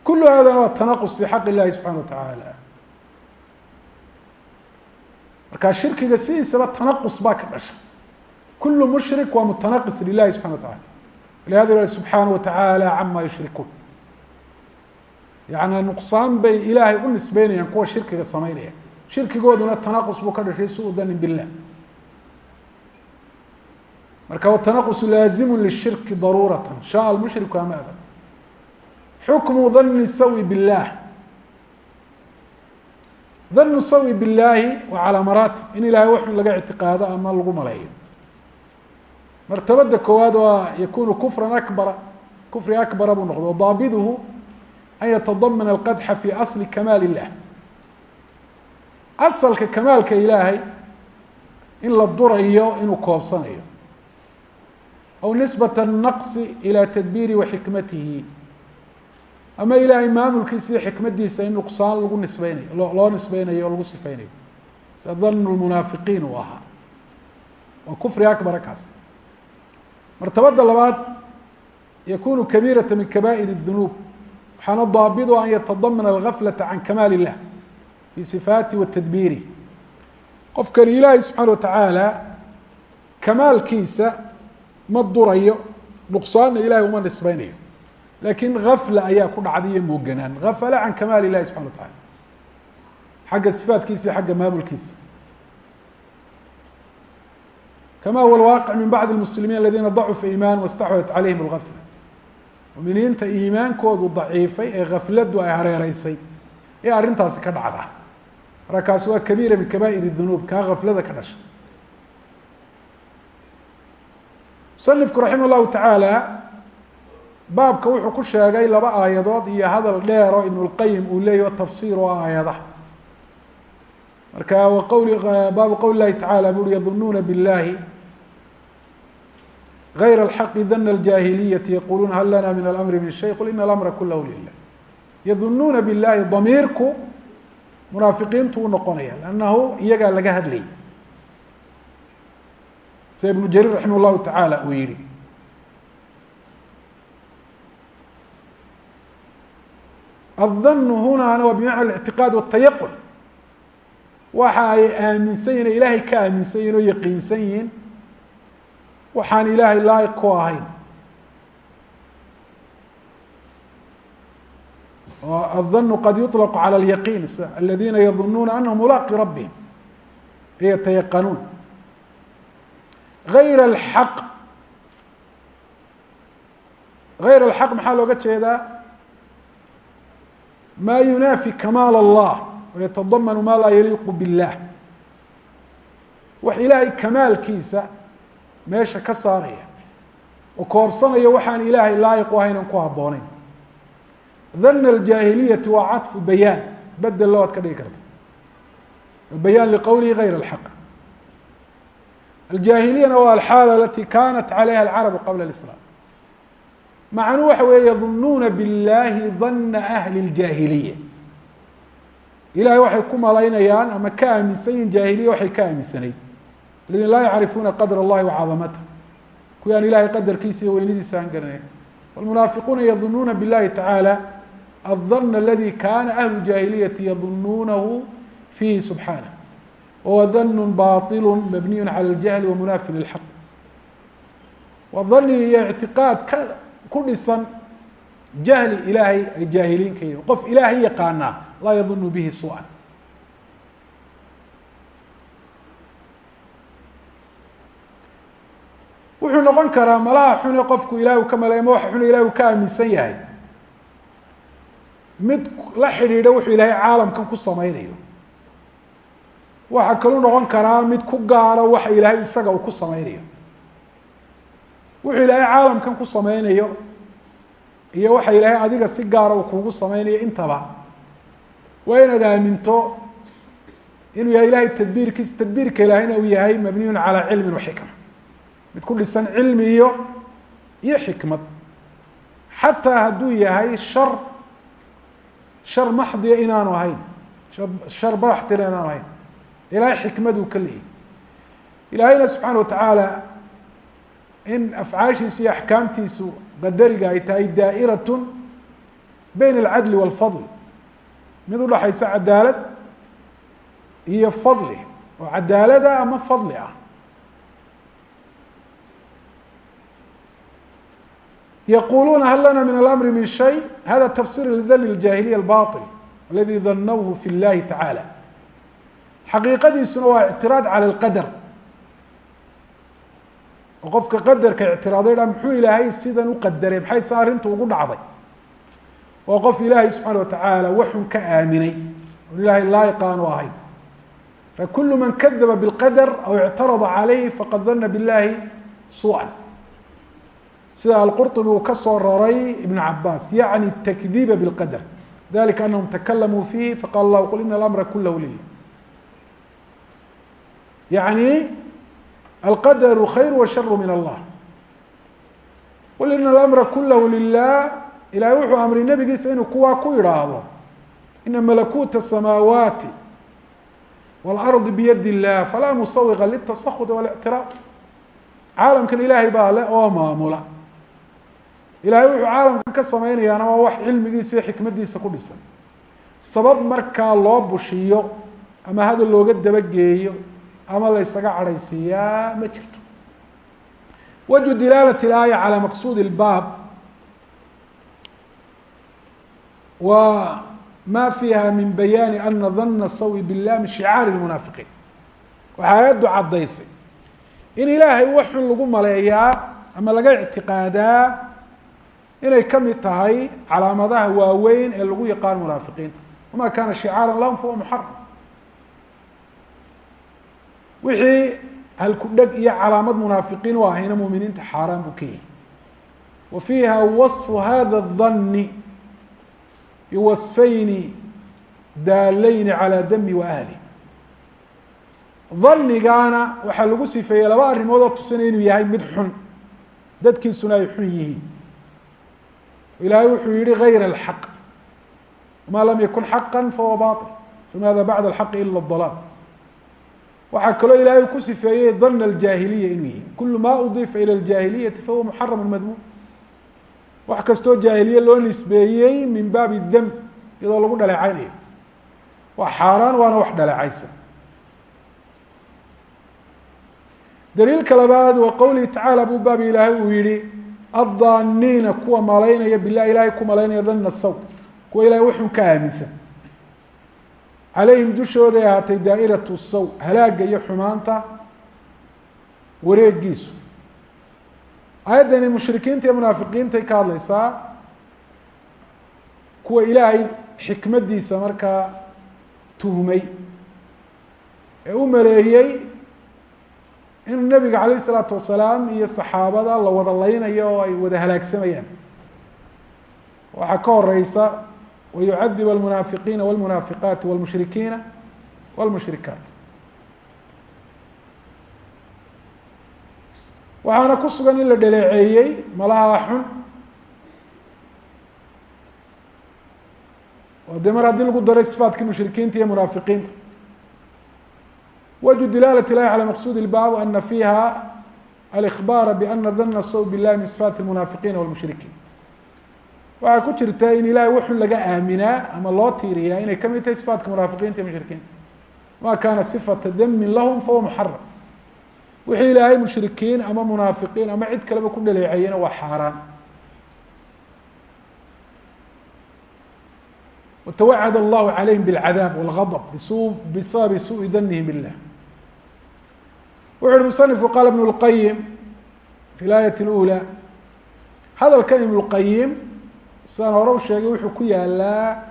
Kulu haadana waa tanaqus fi xaq illahi subxana wa tacaala marka shirkiga sidiisaba tanaqus baa ka dhasha. Kulu mushrik waa mutanaqis lilahi subxana wa tacala lihada ilahi subxaana wa tacaala cama yushrikuun. Yani nuqsaan bay ilaahay u nisbeynayaan kuwa shirkiga samaynaya shirkigooduna tanaqus buu ka dhashay su'u danin billah. Marka watanaqus laazimu lishirki daruuratan shaaa lmushriku ama aban xukmu dani sawi biاllah danu sawi billaahi wa calaa maraatib in ilahay wuxun laga ictiqaado ama lagu maleeyo. Martabada koowaad waa yakunu kufra akbara kufri akbara buu noqdo daabiduhu an yatadamana alqadxa fi asli kamaal illah asalka kamaalka ilaahay in la durayo inuu koobsanayo aw nisbat الnaqsi ilى tadbiiri wa xikmatihi ama ilaahay maamulkiisa iyo xikmadiisa in nuqsaan lagu nisbeynayo loo loo nisbeynayo o lagu sifeynayo sida danu lmunaafiqiin uu ahaa waa kufri akbara kaas martabada labaad yakunu kabiirata min kaba'ir الdunuub waxaana daabidu an yatadamana algaflaةa can kamaal الlah fi sifaati wa tadbiiri. Qofkani ilaahay subxaana wa tacaala kamaalkiisa ma durayo nuqsaanna ilahay uma nisbeynayo laakiin gafla ayaa ku dhacday iyo mooganaan. Gafala can kamaal ilahi subxana wa tacala xagga sifaatkiisa iyo xagga maamulkiisa. Kama huwa alwaaqic min bacdi lmuslimiin aladiina dacufa iimaan wastaxwadat calayhim algafla muminiinta iimaankoodu daciifay ee gafladu ay hareereysay ee arrintaasi ka dhacda marka kaasi waa kabiira min kaba'ir dunuub kaa gaflada ka dhasha musanifku raximah llahu tacaala baabka wuxuu ku sheegay laba aayadood iyo hadal dheer oo ibn اlqayim uu leeyaho tafsiir oo aayadaha marka wa qawli baabu qowli llahi tacala bu uri yadunuuna biاllahi غayr اlxaqi dana اljaahiliyati yaquluuna hal lana min alamri min shay qul ina alamra kulahu lilah yadunuuna biاllahi damiirku munaafiqiintu u noqonaya lannahu iyagaa laga hadlayay sida ibnu jariir raximah اllahu tacaala uu yihi الdن hunaana waa bmacna ااعtiqاad والتayaqن waxa ay aaminsan yihin ilaahay ka aaminsan yihin oo yaqiinsan yihiin waxaan ilaahay laa'iq ku ahayn الظن qad يطلق عalى اليقين الذina yظunuuna أنهم ملاqي رabهم yتayaqanuun غayr الxaq غayr الxaq maxaa looga jeedaa ma yunaafi kamaal الlah وyتضmن ma laa yaliiq bالlah wax ilaahay kamaalkiisa meesha ka saaraya oo koobsanaya waxaan ilaahay laayiq u haynan ku habooneyn dhan الجاahiliyati waa caطfu bayaan bedel lo ad ka dhigi karta bayaan liqowlihi غayr الxaq الجاahiliyana waa alxaal alati kanat عalayha الcaraب qabla الإسlاam macnuu waxa weeye yadunuuna biاllahi dana ahli اljaahiliya ilahay waxay ku malaynayaan ama ka aaminsan yihin jaahiliya waxay ka aaminsanayd aladiina laa yacrifuuna qadr اllahi wacadamatah kuwi aan ilahay qadarkiisa iyo weynadiisa aan garanayn wاlmunaafiquuna yadunuuna biاllahi tacaalى الظن الذي كان أهل الجاهلية يظنونه فيه سبحانه وهو ظن باطل مبني على الجهل ومناف للحق وظن iyo اعتiقاad ka ku dhisan جahli ilaahay ay jaahiliin ka yihin qof ilaahay yaqaanaa laa yظن bihi suuءa wuxuu noqon karaa malaha xune qofku ilahay u ka malay ama waxa xune ilahay u ka aaminsan yahay mid la xidhiidha wuxuu ilaahay caalamkan ku sameynayo waxaa kaluu noqon karaa mid ku gaaro waxa ilaahay isaga uu ku sameynayo wuxuu ilaahay caalamkan ku sameynayo iyo waxa ilaahay adiga si gaara uu kuugu sameynayo intaba. Waa inaad aaminto inuu yahay ilahay tadbiirkiisa tadbiirka ilaahayna uu yahay mabniyun calaa cilmin wa xikma. Mid ku dhisan cilmi iyo iyo xikmad. Xataa hadduu yahay shar shar maxdiya inaanu ahayn. Shar baraxtira inaanu ahayn. Ilahay xikmaduu ka leeyahy ilaahayna subxaana watacaala in afcaashiisu iyo axkaamtiisu qadariga ay tahay daa'iratun beyn alcadli wاlfadl mid udhaxaysa cadaalad iyo fadli. Oo cadaalada ama fadli ah yaquluuna hal lana min alamri min shay hada tafsir lidani اljahiliya اlbaطil aladi danawhu fi اllahi tacaalى xaqiiqadiisuna waa ictiraad calى اlqadar oo qofka qadarka ictiraaday dha muxuu ilaahay sidan u qadaray maxay se arrintu ugu dhacday waa qof ilaahay subxaana watacaala waxun ka aaminay on ilahay laayiq aanu ahayn fakulu man kadaba biاlqadar aw ictarada calayh faqad dana biاllahi suuءa sida alqurطbi uu ka soo raray ibn cabaas yaعni takdiba bاlqadr dalika anahum takalamuu fihi faqala اllahu qul ina alamra kulahu lilah yaعni alqadaru khayr washaru min allah qul ina alamra kulahu lilah ilahay wuxuu amray nebigiisa inuu kuwaa ku idhaahdo ina malakuuta الsamaawaati wاlarضi biyad الlah falaa musawiqa liلtasahud wاlictiraad caalamkan ilaahay baa le oo maamula ilaahay wuxuu caalamkan ka samaynayaana waa wax cilmigiisa iyo xikmadiisa ku dhisan. Sabab markaa loo bushiyo ama hadal looga dabageeyo ama laysaga cadhaysiiyaa ma jirto. Wajhu dilaalat ilaaya calaa maqsuud ilbaab waa ma fiiha min bayaani ana dana sawi bilah min shicaari lmunaafiqiin. Waxa ayaddu caddaysay. In ilaahay wax xun lagu maleeyaa ama laga ictiqaadaa inay kamid tahay calaamadaha waaweyn ee lagu yaqaan munaafiqiinta wama kana shicaara lahum fahuwa muxaram wixii halku dheg iyo calaamad munaafiqiin u ahayna muminiinta xaaraan buu ka yihi wa fiiha waصfu hada الdani biwasfayni daalayni calى dami wa ahli danigaana waxaa lagu sifeeyey laba arrimood oo tusinaya inuu yahay mid xun dadkiisuna ay xun yihiin ilahay wuxuu yihi غayr الxaq ma lam yakun xaqa fahuwa baطil famaada bacd الxaqi ila الضalaal waxaa kaloo ilaahay ku sifeeyey dana اljaahiliya inuu yihi kul ma udifa ilى اljaahiliyati fahuwa muxaram madmuum wax kastoo jaahiliye loo nisbeeyey min baabi dam iyadoo lagu dhaleecaynayo waa xaaraan waana wax dhaleecaysa daliilka labaad waa qowlihi tacala buu baab ilaahay uu yihi addaaniina kuwa malaynaya bilah ilahay ku malaynaya dana saw kuwa ilahay wuxun ka aaminsan calayhim dushooday ahaatay daa'iratu saw halaaga iyo xumaanta wareegiisu aayaddani mushrikiinta iyo munaafiqiintay ka hadlaysaa kuwa ilaahay xikmaddiisa markaa tuhmay ee u maleeyey inuu nebiga calayh isalaatu wasalaam iyo saxaabada la wada laynayo oo ay wada halaagsamayaan. Waxaa ka horeysa wayucadib almunaafiqiina walmunaafiqaati walmushrikiina walmushrikaat. Waxaana ku sugan in la dhaleeceeyey malaha xun. Oo dee mar haddii lagu daray sifaatkii mushrikiinta iyo munaafiqiinta wجه dilaalة الlahi عalى maqsud الbab ana fiiha alإخbaara bأna dana الsaw biاllahi min صifaat الmunaafiqiina wاlmushrikiin waxaa ku jirta in ilahay wuxun laga aaminaa ama loo tiiriyaa inay kamid tahay صifaatka munaafiqiinta iyo mushrikiinta ma kana صifaةa damin lahm fahuwa muxaram wixii ilaahay mushrikiin ama munaafiqiin ama cid kaleba ku dhaleecayena waa xaaraan wtawacad اllahu عalayhim bاlcadaab wاlgadb bisababi suءi danihim biاllah wuxu uhi musanifku qaala ibn اlqayim fi laayat اlأulى hadalkan ibn اlqayim sidaan hore u sheegay wuxuu ku yaalaa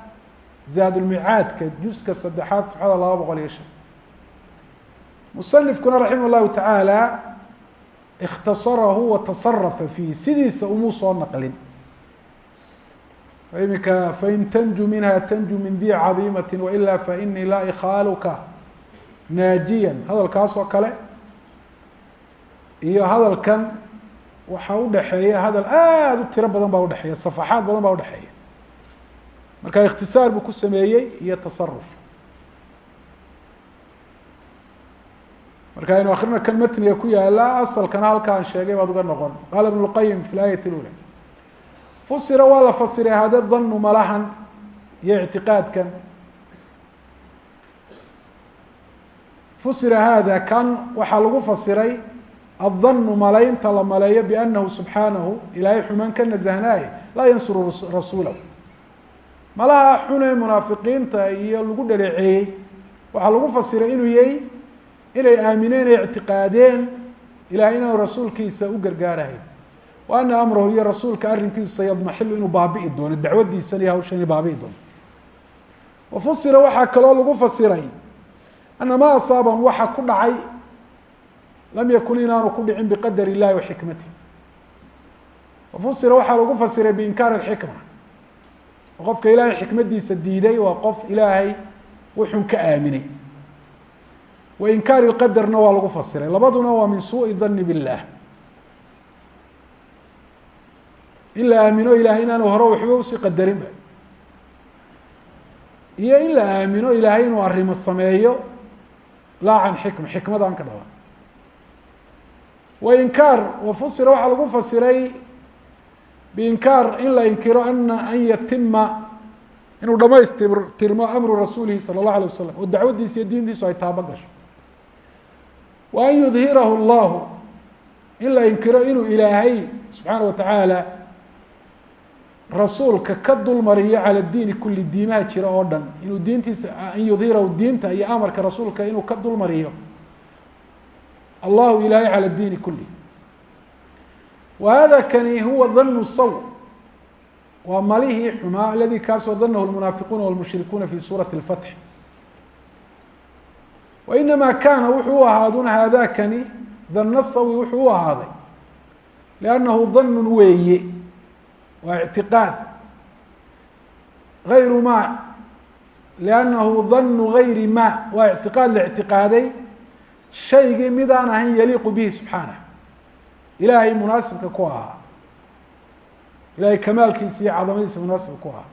zaadulmicaadka juska saddexaad safxada laba boqol iyo shan musanifkuna raximah اllahu tacaala اkhtasarahu wa tasarafa fiih sidiisa umuu soo naqlin imika fain tanju minha tanju min di cadiimati wailaa fainii laa ikaaluka naajiya hadalkaas oo kale iyo hadalkan waxaa udhaxeeya hadal aada u tiro badan baa udhexeeya safaxaad badan baa udhexeeya marka ikhtisaar buu ku sameeyey iyo tasaruf marka aynu akrina kan matniga ku yaalla asalkana halkaan sheegay baad uga noqon. Qaala ibn اlqayim fi laayat اlula fusira waa la fasiray hada danu malahan iyo ictiqaadkan. Fusira hada kan waxaa lagu fasiray aلdanu malaynta la maleeyo bianahu subxaanahu ilaahay xumaan ka nasahnaaye laa yansuru rasuulahu malaha xune munaafiqiinta iyo lagu dhaleeceeyey waxaa lagu fasiray inuu yahy inay aamineen ay ictiqaadeen ilahay inaanu rasuulkiisa u gargaarahayn ana amrahu iyo rasuulka arrinkiisu sayadmaxilu inuu baabi'i doono dacwadiisan iyo hawshan baabi'i doono wa fusira waxaa kaloo lagu fasiray ana ma asaabahum waxa ku dhacay lam yakun inaanu ku dhicin biqadar illahi wa xikmatih wa fusira waxaa lagu fasiray biinkaari alxikma. Qofka ilaahay xikmadiisa diiday waa qof ilaahay wuxun ka aaminay. Wa inkaari lqadarna waa lagu fasiray labaduna waa min suui dani billah. In la aamino ilahay inaanu hore waxba u sii qadarinba iyo in la aamino ilaahay inuu arrimo sameeyo laa can xikma xikmada aan ka dhaban wa inkaar wa fusira waxaa lagu fasiray biinkaar in la inkiro ana an yatima inuu dhamaystirmo amru rasuulihi sala اllahu alay wasalam oo dacwaddiisa iyo diintiisu ay taabo gasho wa an yudhirahu llahu in la inkiro inuu ilaahay subxaana wa tacaala rasuulka ka dulmariyo cala diini kuli diimaha jira oo dhan inuu diintiisa an yudhirahu diinta iyo amarka rasuulka inuu ka dulmariyo allahu ilaahay cala diini kuli wa hada kani huwa danu saw. Waa malihii xumaa aladi kaasoo danahu lmunaafiquuna walmushrikuuna fi suurati اlfatx wa inama kaana wuxuu u ahaadun haadakani dana sawi wuxuu u ahaaday. Liannahu danun weeye. Waa ictiqaad gayru ma liannahu danu gayri ma waa ictiqaad la ictiqaaday shaygii midaan ahayn yaliiqu bihi subxaanah ilaahay munaasibka ku ahaa. Ilahay kamaalkiisa iyo cadamadiisa munaasibka ku ahaa.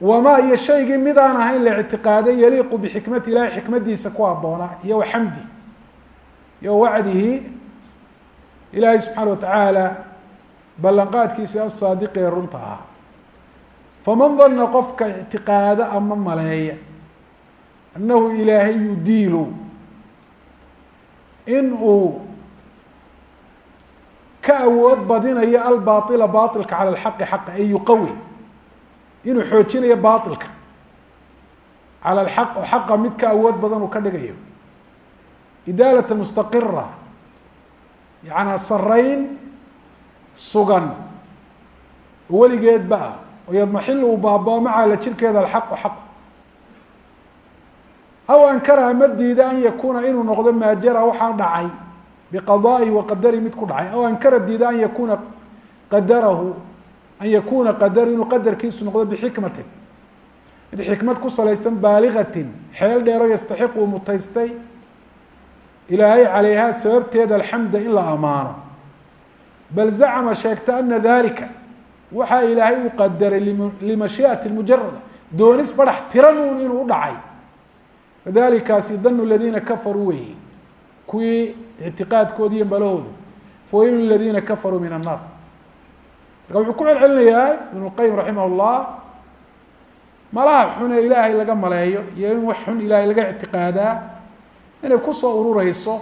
Wama iyo shaygii midaan ahayn la ictiqaaday yaliiqu bixikmati ilahay xikmadiisa ku aboonaa iyo wa xamdi iyo wacdihi. Ilaahay subxaana wa tacaala ballanqaadkiisa asaadiqi ee runta ahaa. Faman dana qofka ictiqaada ama maleeya annahu ilaahay yudiilu in uu ka awood badinayo albaaila baailka cala alxaqi xaqa ay yuqawi. Inuu xoojinayo baailka cala alxaq oo xaqa mid ka awood badan uu ka dhigayo. Idaalata mustaqira yacanaa sarayn sugan. Oo weligeedba ah oo yadmaxil uu baabao maca la jirkeeda alxaqu xaq aw ankara ama diida an yakuuna inuu noqdo maajara waxaa dhacay. Biqadaa'ihi wa qadari mid ku dhacay. Aw ankara diida an yakuuna qadarahu an yakuuna qadaru inuu qadarkiisu noqdo bixikmatin. Mid xikmad ku salaysan baaligatin xeel dheero yastaxiqu mutaystay. Ilaahay calayha sababteeda alxamda in la amaano. Bal zacama sheegta ana dalika waxaa ilaahay u qadaray limashiiati mujarada doonis barax tiranuun inuu u dhacay fadalikaasi danu ladiina kafaruu weyi kuwii ictiqaadkoodi iyo malahooda fawaylu ladiina kafaruu min annaar marka wuxuu ku celcelinayaa ibn اlqayim raximah اllah malaha xun ilaahay laga maleeyo iyo in wax xun ilaahay laga ictiqaadaa inay ku soo urureyso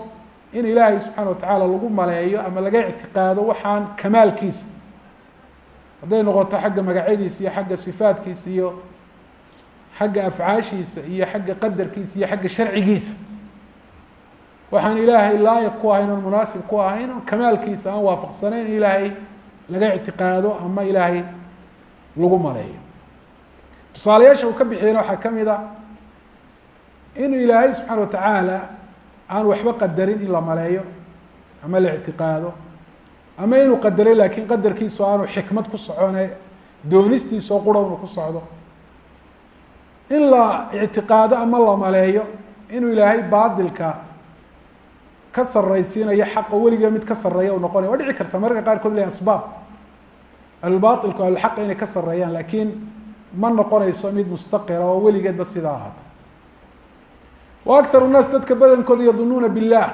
in ilaahay subxaana watacaala lagu maleeyo ama laga ictiqaado waxaan kamaalkiisa hadday noqoto xagga magacyadiisa iyo xagga sifaatkiisa iyo xagga afcaashiisa iyo xagga qadarkiisa iyo xagga sharcigiisa. Waxaan ilaahay laayiq ku ahayn oon munaasib ku ahayn oon kamaalkiisa aan waafaqsanayn in ilaahay laga ictiqaado ama ilaahay lagu maleeyo. Tusaalayaasha uu ka bixiyena waxaa ka mid a inuu ilaahay subxaana watacaala aan waxba qadarin in la maleeyo ama la ictiqaado ama inuu qadaray laakiin qadarkiisu aanu xikmad ku socone doonistiisoo qura unu ku socdo in la ictiqaado ama la maleeyo inuu ilaahay baadilka ka saraysiinayo xaqa weliga mid ka sarreeya u noqonaya waa dhici karta mararka qaarkood le asbaab. Albailku alxaqa inay ka sarreeyaan laakiin ma noqonayso mid mustaqira oo weligeedba sidaa ahaata wa akharu nnaas dadka badankooda yadunuuna billah.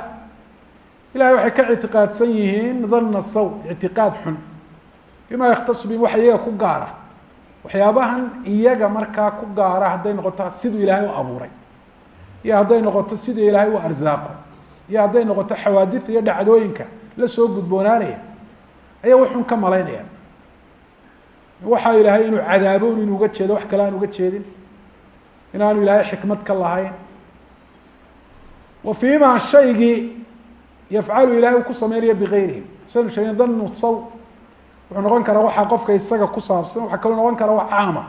Ilahay waxay ka ictiqaadsan yihiin dhanna saw ictiqaad xun. Bima yaktasu bi wax iyaga ku gaara waxyaabahan iyaga markaa ku gaara hadday noqoto siduu ilaahay u abuuray iyo hadday noqoto siduu ilaahay u arsaaqo iyo hadday noqoto xawaadida iyo dhacdooyinka la soo gudboonaanaya ayaa waxun ka malaynaya waxaa ilaahay inuu cadaabo un inu uga jeedo wax kale aan uga jeedin inaanu ilaahay xikmad ka lahayn. Wa fiima shaygii yafcalu ilahay uu ku sameynaya bigayrihi saynu sheegeen danu saw wuxuu noqon karaa waxaa qofka isaga ku saabsan waxaa kaloo noqon karaa wax caama.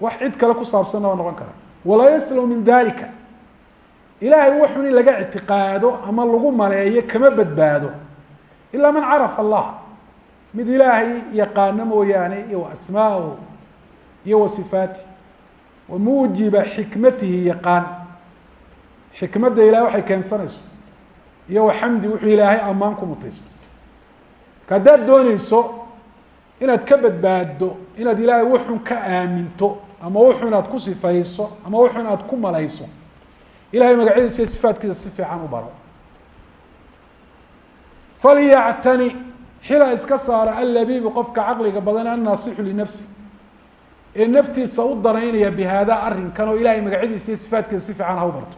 Wax cid kale ku saabsanna waa noqon karaa. Walaa yaslamu min dalika ilahay waxun in laga ictiqaado ama lagu maleeyo kama badbaado. Ilaa man carafa allah mid ilaahay yaqaano mooyaane iyo wa asmaa'ahu iyo wa sifaatih wa muujiba xikmatihi yaqaan. Xikmadda ilahay waxay keensanayso. Iyo wa xamdi wuxuu ilaahay ammaan ku mutayso. marka haddaad dooneyso inaad ka badbaaddo inaad ilaahay wuxun ka aaminto ama wuxun aad ku sifayso ama wuxun aad ku malayso ilahay magacyadiisa iyo sifaatkiisa si fiican u baro. Falyactani xila iska saara allabiibu qofka caqliga badan annaasixu linafsi. Ee naftiisa u danaynaya bi haadaa arrinkan oo ilahay magacyadiisa iyo sifaatkiisa si fiican ha u barto.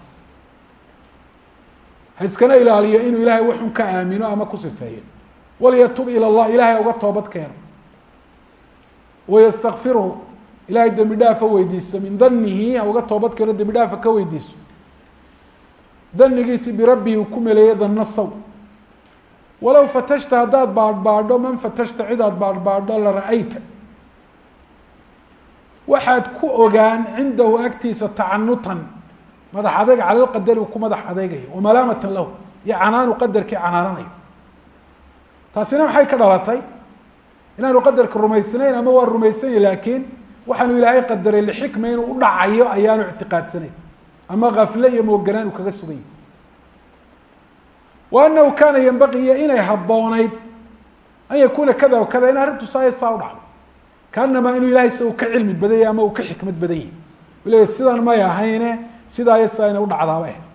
Ha iskana ilaaliyo inuu ilaahay waxun ka aamino ama ku sifeeyo walyatub ilى اllah ilahay ha uga toobad keeno wayastakfirhu ilahay dembi dhaafa weydiisto min danihi ha uga toobad keeno dembi dhaafa ka weydiiso danigiisi birabbihi uu ku meleeyo dana saw walow fatashta haddaad baadhbaadho man fatashta cid aad baadhbaadho la ra'ayta waxaad ku ogaan cindahu agtiisa tacanutan madax adayg cala lqadari uu ku madax adeygayo wamalaamatan lahu iyo canaanu qadarkii canaananayo taasina maxay ka dhalatay? Inaanu qadarka rumaysnayn ama waa rumaysanya laakiin waxaanu ilaahay qadaray lixikma inuu u dhacayo ayaanu ictiqaadsanayn. Ama kafle iyo mooganaan uu kaga suganya wa anahu kaana yanbaqii iyo inay habboonayd an yakuuna kada wa kada in arrintu saaya saa u dhacdo. Kaanamaa inuu ilahay sa uu ka cilmi badanyay ama uu ka xikmad badan yahy u leeya sidan may ahayne sidaa inay u dhacdaaba ah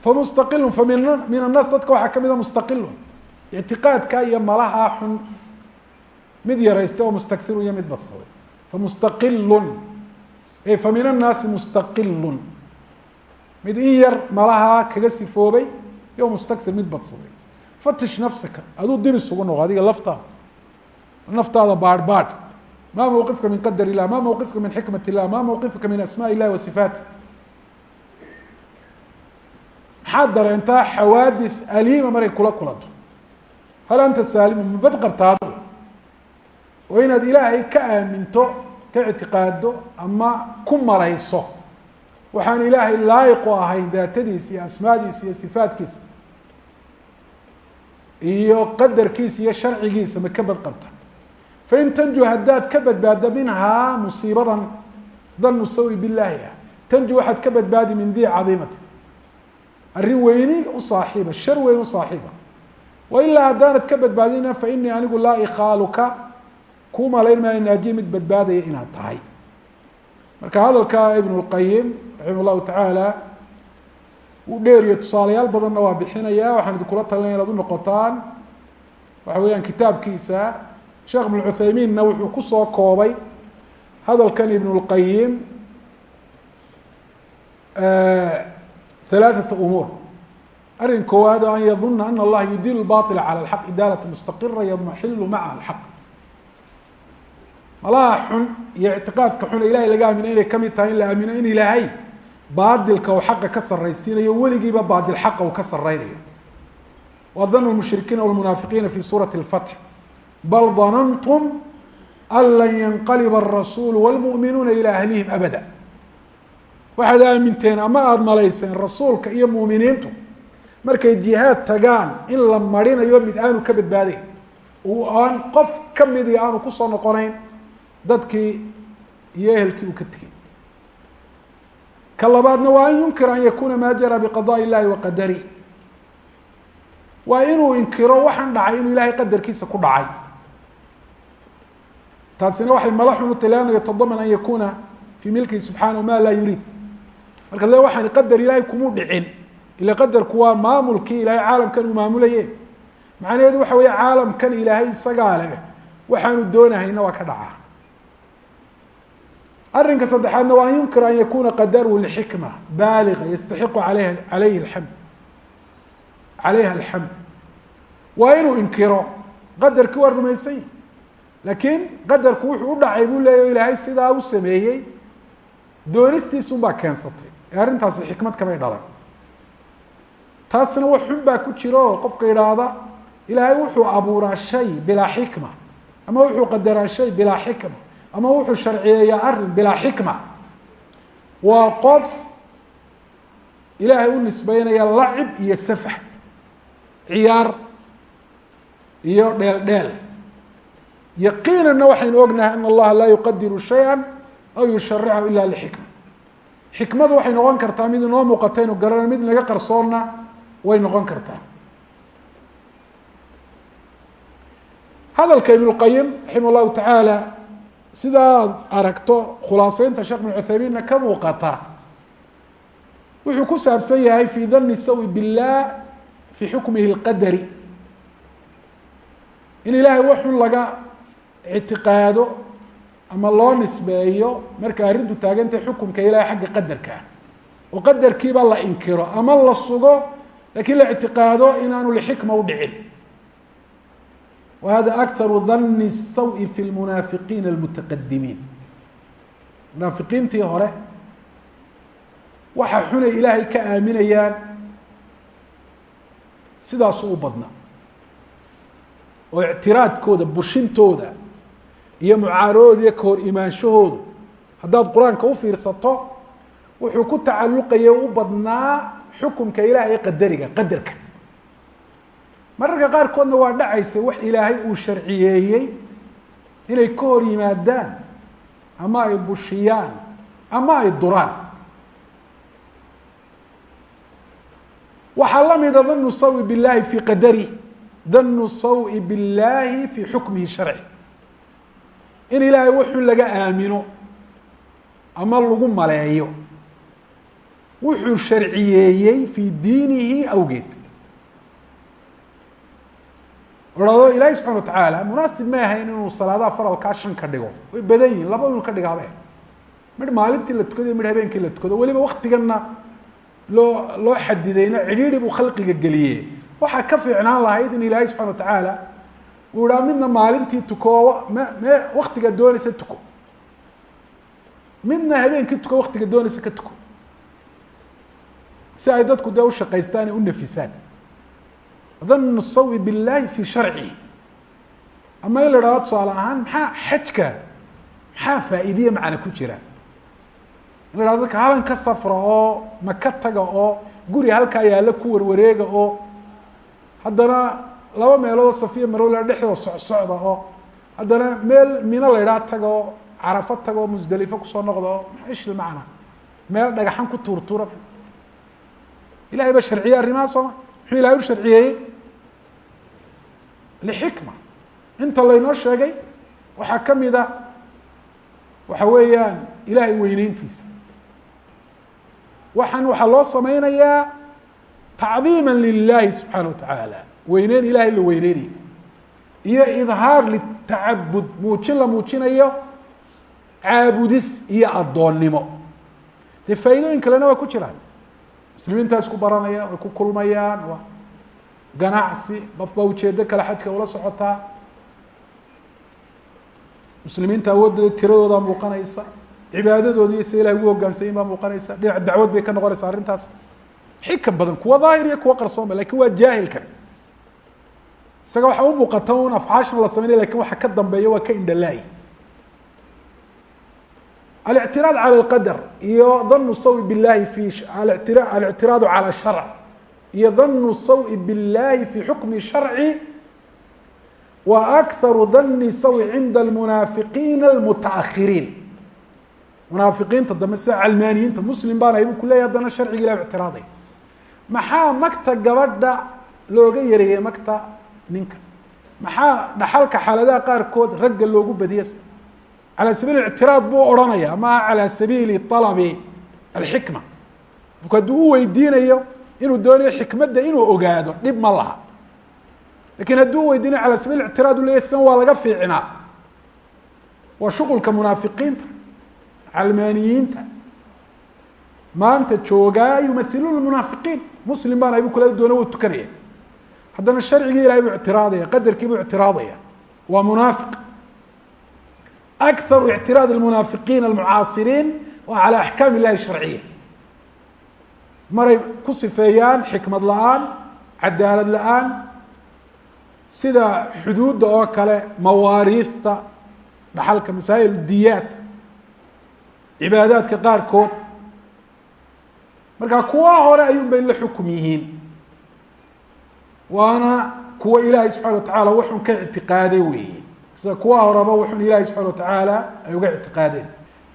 famustaqilun fa min min annaas dadka waxaa ka mida mustaqilun ictiqaadka iyo malaha xun mid yaraysta oo mustakirun iyo mid badsaday. famustaqilun fa min annaasi mustaqilun mid in yar malahaa kaga sifoobay iyo mustakir mid badsaday. fatish nafsaka aduu dib isugu noqo adiga laftaada naftaada baadh baadh ma mawqifka min qadar illah ma mawqifka min xikmat illah ma mawqifka min asmaa illahi wa sifaatih maxaad dareentaa xawaadith aliima markay kula kulanto hal anta saalimu mabad qabtaado oo inaad ilaahay ka aaminto ka ictiqaado ama ku marayso. Waxaan ilaahay laayiqu ahayn daatadiisa iyo asmaadiisa iyo sifaatkiisa. Iyo qadarkiisa iyo sharcigiisa ma ka bad qabta. Fain tanju haddaad ka badbaaddo minhaa musiibadan danu sawi billaahi ah. Tanju waxaad ka badbaadi min di cadiimati arrin weyni u saaxiiba shar weyn u saaxiiba. Wa ilaa haddaanad ka badbaadina fa inii anigu laa ikhaaluka kuu malayn maayo naajiye mid badbaadaya inaad tahay. Marka hadalka ibn اlqayim raximah llahu tacaala uu dheeriyo tusaalayaal badanna waa bixinaya. Waxaan idinkula talinaya inaad unoqotaan waxa weeyaan kitaabkiisa. Sheekh ibn cuthaymiinna wuxuu ku soo koobay hadalkan ibn اlqayim ثلاثة أmuur arin koowaad o an yaduna an اllaha yudil baطila calى اxaq idaalة mustaqira yadmaxilu maca اlxaq malaha xun iyo ictiqaadka xun ilahay laga aamino inay kamid tahay in la aamino in ilaahay baadilka uu xaqa ka saraysiinayo weligiiba baadil xaqa uu ka saraynayo wa danu lmushrikiina wlmunaafiqiina fi suurati اlfatx bal danantum an lan yanqaliba الrasuulu wاlmuؤminuuna ilى ahlihim abada waxaad aaminteen ama aada malayseen rasuulka iyo muuminiintu markay jihaad tagaan in la marinayo mid aanu ka badbaadayn uu aan qof kamidii aanu ku soo noqonayn dadkii iyo ehelkii uu ka tegey. Ka labaadna waa an yunkir an yakuna maa jara biqadaء illahi wa qadarih waa inuu inkiro waxaan dhacay inuu ilahay qadarkiisa ku dhacay. Taasina waxay madaxun u tilaanayo tadaman an yakuna fii milkihi subxaanahu ma laa yuriid marka le waxaan qadar ilaahay kumuu dhicin ila qadarku waa maamulkii ilaahay caalamkan uu maamulaye macnaheedu waxa weeye caalamkan ilaahay isagaa leh waxaanu doonahayna waa ka dhacaa. Arrinka saddexaadna waa an yunkira an yakuna qadaruhu lixikma baaliga yastaxiqu alayh alayhi alxamd. Calayha alxamd. Waa inuu inkiro qadarkii waa rumaysany laakiin qadarku wuxuu u dhacay buu leeya ilaahay sidaa u sameeyey. Doonistiisun baa keensatay. ee arrintaasi xikmad kamay dhalan. Taasna wax xun baa ku jira oo qofka idhaahda ilaahay wuxuu abuuraa shay bilaa xikma ama wuxuu qadaraa shay bilaa xikma ama wuxuu sharciyeeyaa arrin bilaa xikma. Waa qof ilaahay u nisbeynaya lacib iyo safax ciyaar iyo dheel dheel yaqiinanna waxaynu ognahay ana allaha laa yuqadiru shaya aw yusharichu ila lxikma xikmadu waxay noqon kartaa mid inoo muuqataynu garana mid naga qarsoonna way noqon kartaa. Hadalka ibn اlqayim raximah llahu tacaala sidaa aad aragto khulaaseynta sheekh ibn ka muuqata wuxuu ku saabsan yahay fi dani sawi billah fi xukmihi اlqadari in ilaahay waxun laga ictiqaado ama loo nisbeeyo marka arrintu taagantay xukumka ilahay xagga qadarka. ah oo qadarkiiba la inkiro ama la sugo lakiin la ictiqaado inaanu lixikma u dhicin. Wa hada akharu dani sawi fi lmunaafiqiina almutaqadimiin munaafiqiintii hore waxa xunay ilaahay ka aaminayaan sidaasu u badnaa. oo ictiraadkooda bushintooda iyo mucaaradooda iyo kahor imaanshahoodu haddaad qur'aanka ufiirsato wuxuu ku tacalluqaya u badnaa xukumka ilaah ee qadariga qadarka. Mararka qaarkoodna waa dhacaysa wax ilaahay uu sharciyeeyey inay ka hor yimaadaan ama ay bushiyaan ama ay duraan. Waxaa lamida danu sawi billahi fi qadari danu sawi billahi fi xukmihi sharci in ilaahay wuxuu laga aamino ama lagu maleeyo. Wuxuu sharciyeeyey fii diinihi awgeed. Orado ilaahay subxana watacaala munaasib ma ahayn inuu salaadaha faralkaa shan ka dhigo. Way badan yihiin laba inuu ka dhigaaba midh maalintii la tukado midh habeenkii la tukado weliba waktiganna loo loo xadidayna cidhiidhi buu khalqiga geliyey. Waxaa ka fiicnaan lahayd in ilaahay subxana watacaala uu ihaa midna maalintii tuko me waktiga doonaysa tuko midna habeenkii tuko waktiga doonaysa ka tuko si ay dadku dee ushaqaystaan ee u nafisaan. Danu sawi biاllahi fi sharcihi ama in la idhahdo tusaale ahaan maxaa xajka maxaa faa'iidiye macna ku jira? In la hahdo dadka halan ka safra oo maka taga oo guri halkaa yaalla ku warwareega oo. Haddana laba meelood safiya marowla dhexdooda socsocda oo haddana meel mino la idhaha taga oo carafo taga oo musdelifo ku soo noqda oo ish macna. Meel dhagaxan ku tuurtuura ilahay baa sharciyey arrimaha sooma muxuu ilahay u sharciyeeyey lixikma. Inta laynoo sheegay waxaa ka mid a waxa weeyaan ilahay weyneyntiisa waxaan waxaa loo sameynayaa tacdiima lilahi subxaana watacaala weyneyn ilahay la weyneynayo iyo idhaar litacabud muujin la muujinayo caabudis iyo addoonnimo. Dee faa'iidooyin kalena waa ku jiraan. Muslimiintaa isku baranaya way ku kulmayaan waa ganacsi qof baa ujeedo kale xajka ula socotaa muslimiinta awoodooda tiradoodaa muuqanaysa cibaadadooda iyo sida ilahay ugu hogaansanyin baa muuqanaysa. Dhinac dacwad bay ka noqonaysa arrintaas. Xikam badan kuwa daahir iyo kuwa qarsoonba laakiin waa jaahilkani isaga waxaa u muuqata un afcaashan la sameynaya laakiin waxa ka dambeeya waa ka indhalaayi alictiraad cala lqadar iyo danu sawi billahi fi alictiraadu cala sharc iyo danu sawi billahi fi xukmi sharci wa akharu dani sawi cinda almunaafiqiina almutaahiriin munaafiqiinta dambe sida calmaaniyiinta muslim baan aybu ku leeyahy haddana sharciga ilah ictiraaday maxaa magta gabadha looga yareeyey magta ninka maxaa dhaxalka xaaladaha qaarkood ragga loogu badiye calى sabiil اctiraad buu odhanaya maha calى sabiili طalabi alxikma qofku hadduu u weydiinayo inuu doonayo xikmadda inuu ogaado dhib ma laha lakin hadduu u weydiinayo calى sabil اctiraad u leya sidan waa laga fiicnaa waa shuqulka munaafiqiinta calmaaniyiinta maanta joogaa yumahiluuna munaafiqiin muslim baan aybu kula doona wa tukanaya haddana sharcigii ilahay buu ictiraadaya qadarkii buu ictiraadaya. Waa munaafiq. Akaru ictiraad اlmunaafiqiin almucaasiriin waa calى axkaam illahi sharciya. Maray ku sifeeyaan xikmad la'aan cadaalad la'aan sida xuduudda oo kale mawaariifta dhaxalka masaa'il diyaad cibaadaadka qaarkood. Marka kuwa hore ayuun bay la xukum yihiin waana kuwa ilaahay subxana watacaala wuxun ka ictiqaaday weeye. Sida kuwa horeba wuxun ilahay subxana watacaala ay uga ictiqaadeen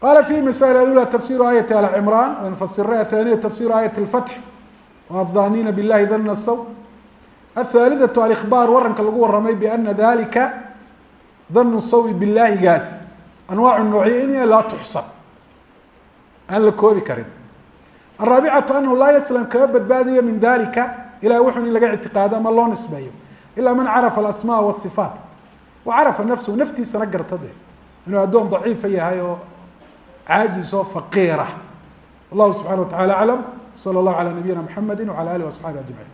qala fihi masala ula tafsiru aayati al cimraan wanfasirna athaniya tafsiru aayati lfatx wadaaniina billahi dana saw athaalidatu alikhbaar waranka lagu waramay biana dalika danu sawi billahigaasi anwaacu noocyo laa tuxsan aan la koobi karin. Araabicatu anahu laa yaslam kama badbaadayo min dalika ilahay wuxun in laga ictiqaado ama loo nisbeeyo. Ilaa man carafa alasmaa wasifaat wa carafa nafsuhu naftiisana garta dee. Inuu addoon daciifa yahay oo caajis oo faqiira. Wallahu subxana wa tacala aclam. Sala allahu calaa nabiyina mxamedi wacala alih waasxaabi ajmaciin